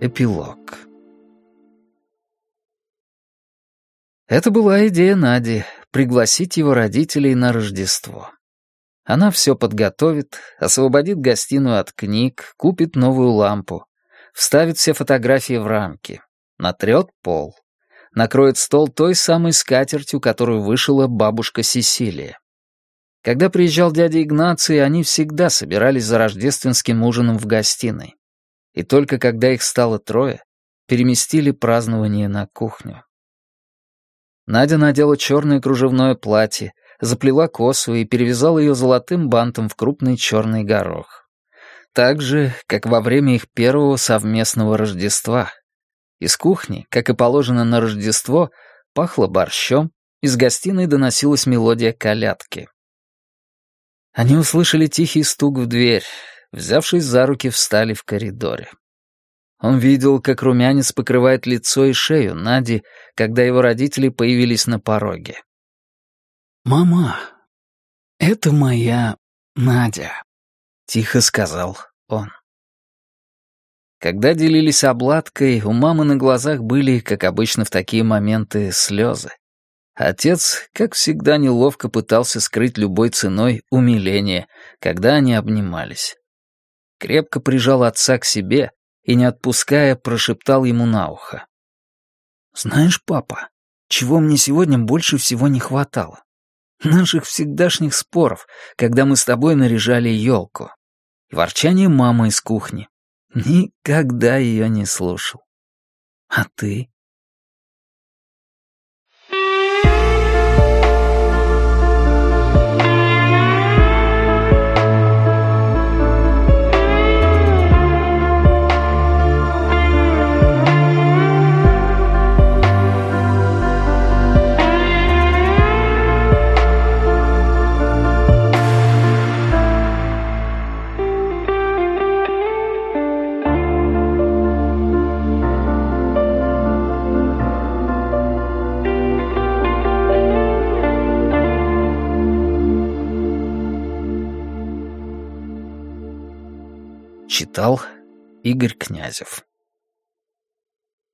Эпилог Это была идея Нади — пригласить его родителей на Рождество. Она все подготовит, освободит гостиную от книг, купит новую лампу, вставит все фотографии в рамки, натрет пол, накроет стол той самой скатертью, которую вышила бабушка Сесилия. Когда приезжал дядя Игнаций, они всегда собирались за рождественским ужином в гостиной. И только когда их стало трое, переместили празднование на кухню. Надя надела черное кружевное платье, заплела косу и перевязала ее золотым бантом в крупный черный горох. Так же, как во время их первого совместного Рождества. Из кухни, как и положено на Рождество, пахло борщом, из гостиной доносилась мелодия колядки. Они услышали тихий стук в дверь, взявшись за руки, встали в коридоре. Он видел, как румянец покрывает лицо и шею Нади, когда его родители появились на пороге. «Мама, это моя Надя», — тихо сказал он. Когда делились обладкой, у мамы на глазах были, как обычно в такие моменты, слезы. Отец, как всегда, неловко пытался скрыть любой ценой умиление, когда они обнимались. Крепко прижал отца к себе и, не отпуская, прошептал ему на ухо. «Знаешь, папа, чего мне сегодня больше всего не хватало? Наших всегдашних споров, когда мы с тобой наряжали елку. И ворчание мамы из кухни. Никогда ее не слушал. А ты? Читал Игорь Князев